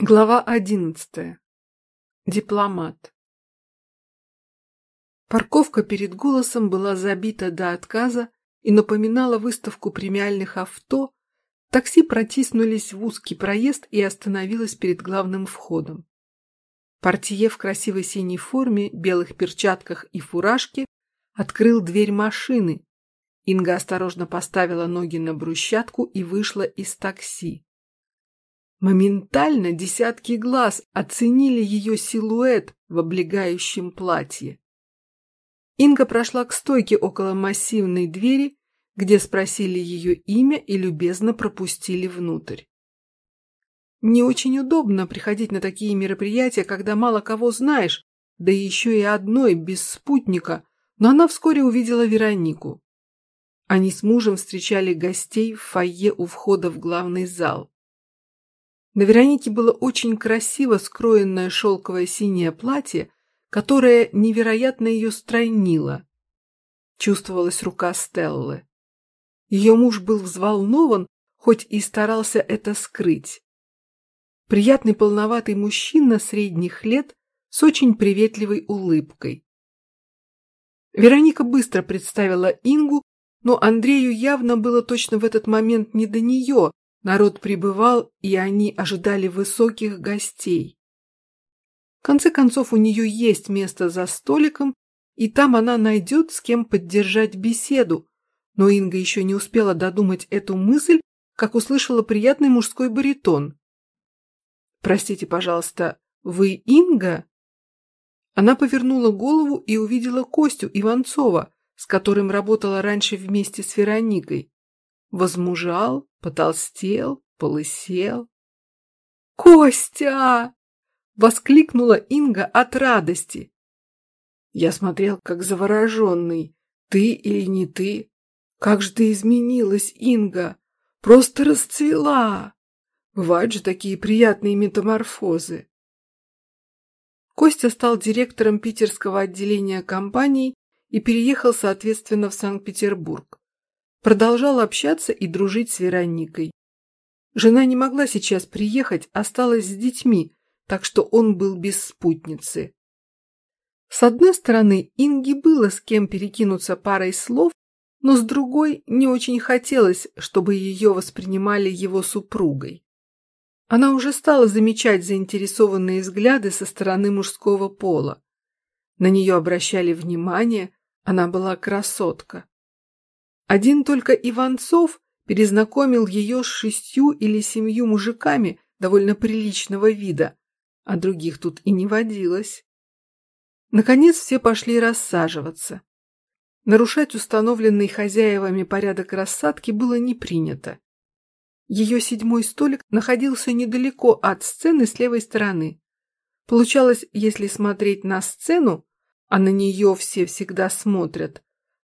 Глава одиннадцатая. Дипломат. Парковка перед голосом была забита до отказа и напоминала выставку премиальных авто. Такси протиснулись в узкий проезд и остановилось перед главным входом. Портье в красивой синей форме, белых перчатках и фуражке открыл дверь машины. Инга осторожно поставила ноги на брусчатку и вышла из такси. Моментально десятки глаз оценили ее силуэт в облегающем платье. Инга прошла к стойке около массивной двери, где спросили ее имя и любезно пропустили внутрь. Не очень удобно приходить на такие мероприятия, когда мало кого знаешь, да еще и одной, без спутника, но она вскоре увидела Веронику. Они с мужем встречали гостей в фойе у входа в главный зал. На Веронике было очень красиво скроенное шелковое синее платье, которое невероятно ее стройнило. Чувствовалась рука Стеллы. Ее муж был взволнован, хоть и старался это скрыть. Приятный полноватый мужчина средних лет с очень приветливой улыбкой. Вероника быстро представила Ингу, но Андрею явно было точно в этот момент не до нее, Народ прибывал, и они ожидали высоких гостей. В конце концов, у нее есть место за столиком, и там она найдет с кем поддержать беседу. Но Инга еще не успела додумать эту мысль, как услышала приятный мужской баритон. Простите, пожалуйста, вы Инга? Она повернула голову и увидела Костю Иванцова, с которым работала раньше вместе с Вероникой. Возмужал, потолстел, полысел. «Костя!» — воскликнула Инга от радости. Я смотрел, как завороженный. Ты или не ты? Как же ты изменилась, Инга! Просто расцвела! Бывают же такие приятные метаморфозы. Костя стал директором питерского отделения компаний и переехал, соответственно, в Санкт-Петербург. Продолжал общаться и дружить с Вероникой. Жена не могла сейчас приехать, осталась с детьми, так что он был без спутницы. С одной стороны, Инге было с кем перекинуться парой слов, но с другой не очень хотелось, чтобы ее воспринимали его супругой. Она уже стала замечать заинтересованные взгляды со стороны мужского пола. На нее обращали внимание, она была красотка. Один только Иванцов перезнакомил ее с шестью или семью мужиками довольно приличного вида, а других тут и не водилось. Наконец все пошли рассаживаться. Нарушать установленный хозяевами порядок рассадки было не принято. Ее седьмой столик находился недалеко от сцены с левой стороны. Получалось, если смотреть на сцену, а на нее все всегда смотрят,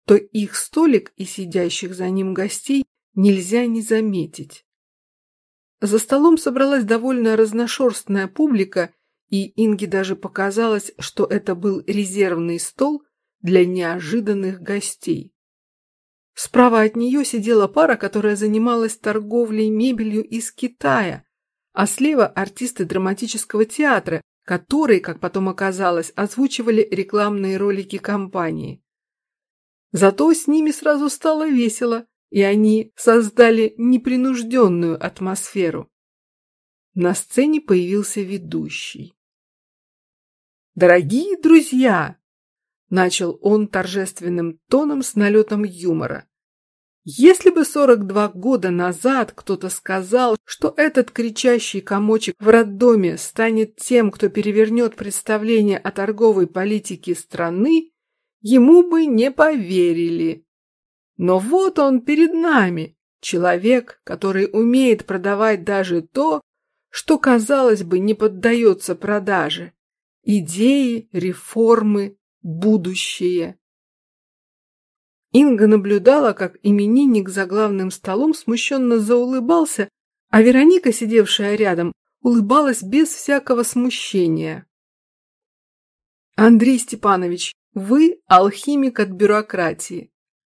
то их столик и сидящих за ним гостей нельзя не заметить. За столом собралась довольно разношерстная публика, и Инге даже показалось, что это был резервный стол для неожиданных гостей. Справа от нее сидела пара, которая занималась торговлей мебелью из Китая, а слева артисты драматического театра, которые, как потом оказалось, озвучивали рекламные ролики компании. Зато с ними сразу стало весело, и они создали непринужденную атмосферу. На сцене появился ведущий. «Дорогие друзья!» – начал он торжественным тоном с налетом юмора. Если бы 42 года назад кто-то сказал, что этот кричащий комочек в роддоме станет тем, кто перевернет представление о торговой политике страны, ему бы не поверили. Но вот он перед нами, человек, который умеет продавать даже то, что, казалось бы, не поддается продаже. Идеи, реформы, будущее. Инга наблюдала, как именинник за главным столом смущенно заулыбался, а Вероника, сидевшая рядом, улыбалась без всякого смущения. Андрей Степанович, вы алхимик от бюрократии.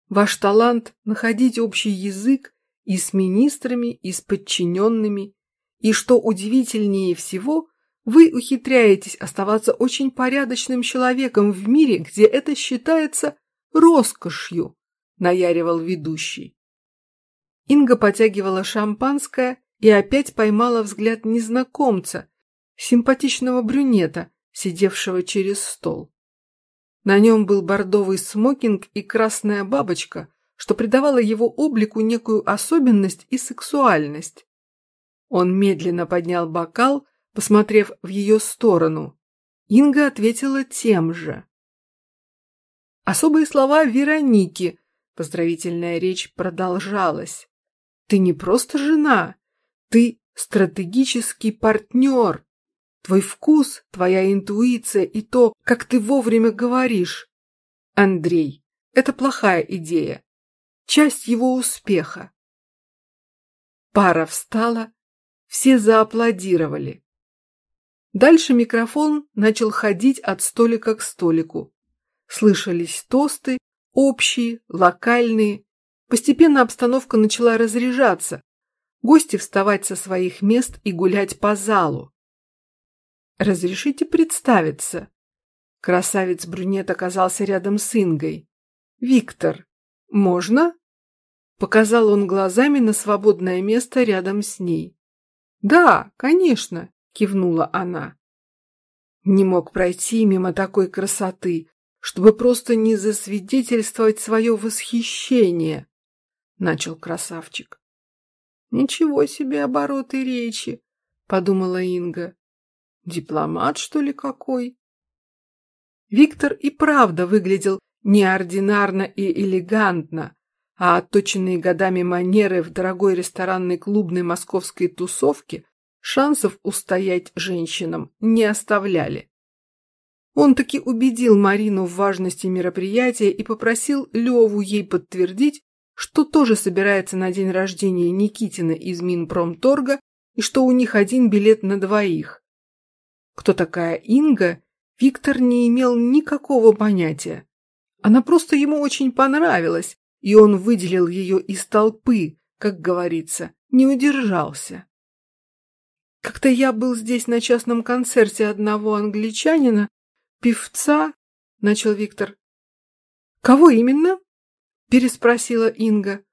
Ваш талант – находить общий язык и с министрами, и с подчиненными, И что удивительнее всего, вы ухитряетесь оставаться очень порядочным человеком в мире, где это считается роскошью, наяривал ведущий. Инга потягивала шампанское и опять поймала взгляд незнакомца, симпатичного брюнета, сидевшего через стол. На нем был бордовый смокинг и красная бабочка, что придавало его облику некую особенность и сексуальность. Он медленно поднял бокал, посмотрев в ее сторону. Инга ответила тем же. Особые слова Вероники. Поздравительная речь продолжалась. Ты не просто жена, ты стратегический партнер. Твой вкус, твоя интуиция и то, как ты вовремя говоришь. Андрей, это плохая идея. Часть его успеха. Пара встала, все зааплодировали. Дальше микрофон начал ходить от столика к столику. Слышались тосты, общие, локальные. Постепенно обстановка начала разряжаться, гости вставать со своих мест и гулять по залу. Разрешите представиться. Красавец-брюнет оказался рядом с Ингой. Виктор, можно? Показал он глазами на свободное место рядом с ней. Да, конечно, кивнула она. Не мог пройти мимо такой красоты, чтобы просто не засвидетельствовать свое восхищение, начал красавчик. Ничего себе обороты речи, подумала Инга. Дипломат, что ли, какой? Виктор и правда выглядел неординарно и элегантно, а отточенные годами манеры в дорогой ресторанной клубной московской тусовке шансов устоять женщинам не оставляли. Он таки убедил Марину в важности мероприятия и попросил Леву ей подтвердить, что тоже собирается на день рождения Никитина из Минпромторга и что у них один билет на двоих. Кто такая Инга, Виктор не имел никакого понятия. Она просто ему очень понравилась, и он выделил ее из толпы, как говорится, не удержался. Как-то я был здесь на частном концерте одного англичанина, певца, начал Виктор. Кого именно? переспросила Инга.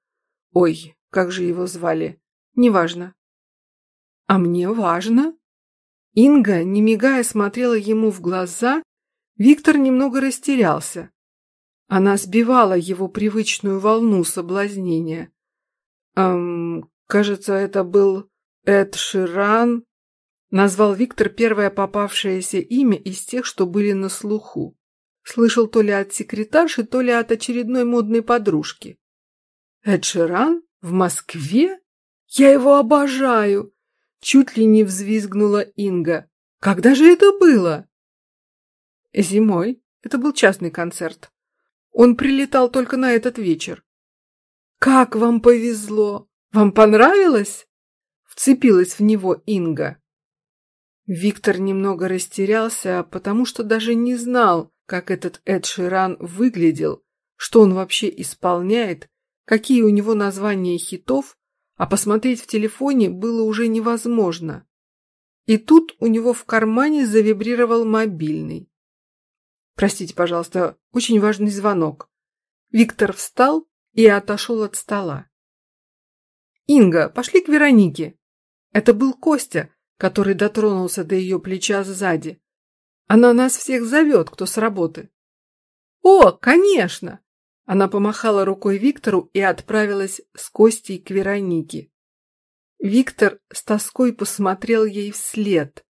Ой, как же его звали? Неважно. А мне важно, Инга, не мигая, смотрела ему в глаза. Виктор немного растерялся. Она сбивала его привычную волну соблазнения. «Эм, кажется, это был Эд Ширан», — назвал Виктор первое попавшееся имя из тех, что были на слуху. Слышал то ли от секретарши, то ли от очередной модной подружки. «Эд Ширан? В Москве? Я его обожаю!» Чуть ли не взвизгнула Инга. Когда же это было? Зимой. Это был частный концерт. Он прилетал только на этот вечер. Как вам повезло! Вам понравилось? Вцепилась в него Инга. Виктор немного растерялся, потому что даже не знал, как этот Эд Ширан выглядел, что он вообще исполняет, какие у него названия хитов а посмотреть в телефоне было уже невозможно. И тут у него в кармане завибрировал мобильный. Простите, пожалуйста, очень важный звонок. Виктор встал и отошел от стола. Инга, пошли к Веронике. Это был Костя, который дотронулся до ее плеча сзади. Она нас всех зовет, кто с работы. О, конечно! Она помахала рукой Виктору и отправилась с Костей к Веронике. Виктор с тоской посмотрел ей вслед.